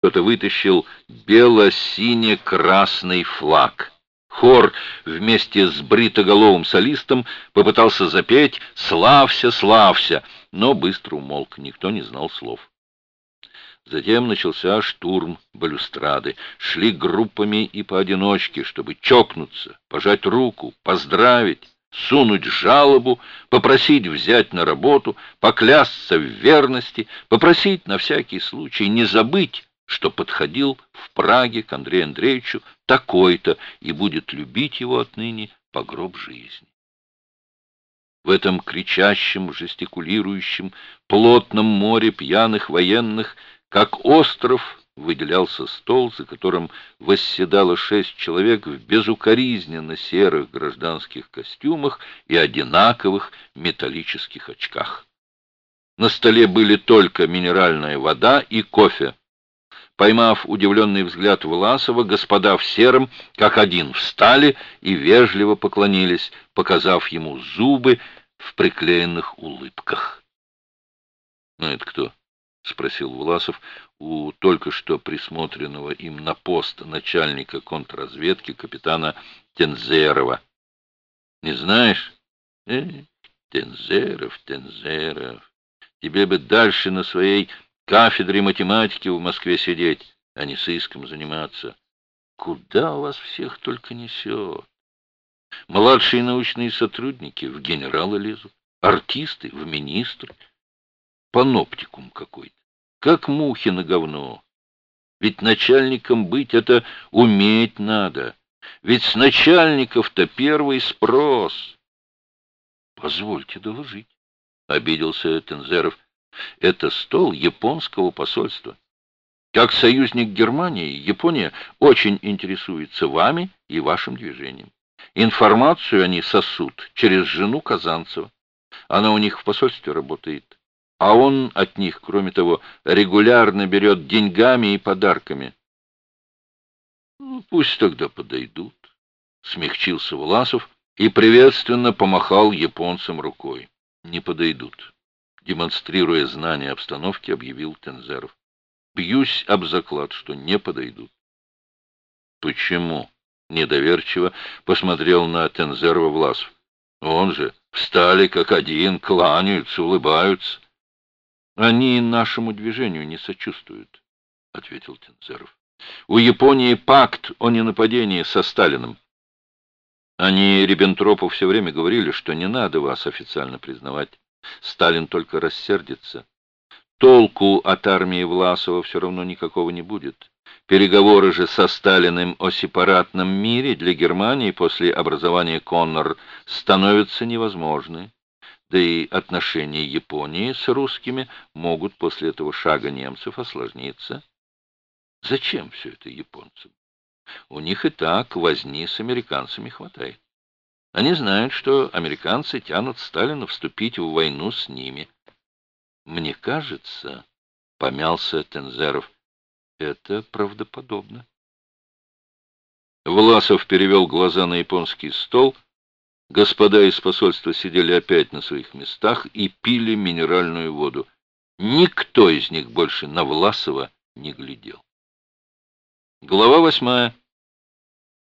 Кто-то вытащил бело-сине-красный флаг. Хор вместе с бритоголовым солистом попытался запеть «Славься, славься!», но быстро умолк, никто не знал слов. Затем начался штурм балюстрады. Шли группами и поодиночке, чтобы чокнуться, пожать руку, поздравить, сунуть жалобу, попросить взять на работу, поклясться в верности, попросить на всякий случай не забыть, что подходил в Праге к Андрею Андреевичу такой-то и будет любить его отныне по гроб жизни. В этом кричащем, жестикулирующем, плотном море пьяных военных, как остров, выделялся стол, за которым восседало шесть человек в безукоризненно серых гражданских костюмах и одинаковых металлических очках. На столе были только минеральная вода и кофе. Поймав удивленный взгляд Власова, господа в сером, как один, встали и вежливо поклонились, показав ему зубы в приклеенных улыбках. — Ну, это кто? — спросил Власов у только что присмотренного им на пост начальника контрразведки капитана Тензерова. — Не знаешь? Э, Тензеров, Тензеров. Тебе бы дальше на своей кафедре математики в Москве сидеть, а не сыском заниматься. Куда у вас всех только несет? Младшие научные сотрудники в генералы лезут, артисты в министры, паноптикум какой-то, как мухи на говно. Ведь начальником быть это уметь надо, ведь с начальников-то первый спрос. Позвольте доложить, — обиделся Тензеров. Это стол японского посольства. Как союзник Германии, Япония очень интересуется вами и вашим движением. Информацию они сосут через жену Казанцева. Она у них в посольстве работает. А он от них, кроме того, регулярно берет деньгами и подарками. Ну, пусть тогда подойдут, — смягчился Власов и приветственно помахал японцам рукой. Не подойдут демонстрируя знание обстановки, объявил Тензеров. Бьюсь об заклад, что не подойдут. Почему? Недоверчиво посмотрел на Тензерова Власов. Он же встали как один, кланяются, улыбаются. Они нашему движению не сочувствуют, ответил Тензеров. У Японии пакт о ненападении со Сталиным. Они Риббентропу все время говорили, что не надо вас официально признавать. Сталин только рассердится. Толку от армии Власова все равно никакого не будет. Переговоры же со Сталиным о сепаратном мире для Германии после образования Коннор становятся невозможны. Да и отношения Японии с русскими могут после этого шага немцев осложниться. Зачем все это японцам? У них и так возни с американцами хватает. Они знают, что американцы тянут Сталина вступить в войну с ними. Мне кажется, помялся Тензеров, это правдоподобно. Власов перевел глаза на японский стол. Господа из посольства сидели опять на своих местах и пили минеральную воду. Никто из них больше на Власова не глядел. Глава восьмая.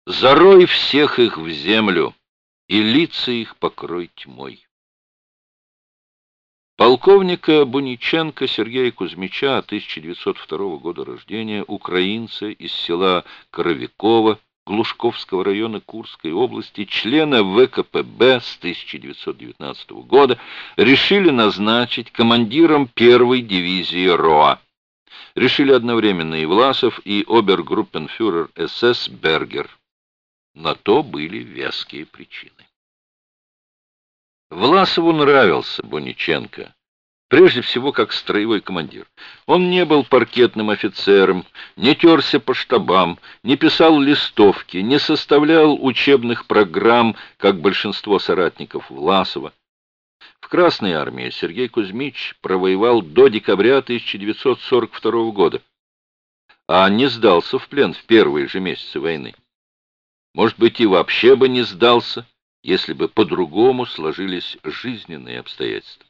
«Зарой всех их в землю!» И лица их покрой тьмой. Полковника Буниченко Сергея Кузьмича, 1902 года рождения, украинца из села Коровикова, Глушковского района Курской области, члена ВКПБ с 1919 года, решили назначить командиром первой дивизии РОА. Решили одновременно и Власов, и обергруппенфюрер СС Бергер. На то были веские причины. Власову нравился Бониченко, прежде всего как строевой командир. Он не был паркетным офицером, не терся по штабам, не писал листовки, не составлял учебных программ, как большинство соратников Власова. В Красной армии Сергей Кузьмич провоевал до декабря 1942 года, а не сдался в плен в первые же месяцы войны. Может быть, и вообще бы не сдался, если бы по-другому сложились жизненные обстоятельства.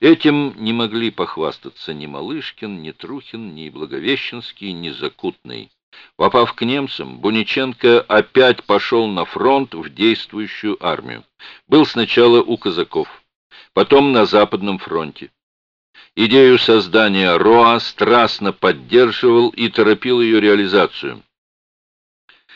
Этим не могли похвастаться ни Малышкин, ни Трухин, ни Благовещенский, ни Закутный. Попав к немцам, Буниченко опять пошел на фронт в действующую армию. Был сначала у казаков, потом на Западном фронте. Идею создания РОА страстно поддерживал и торопил ее реализацию.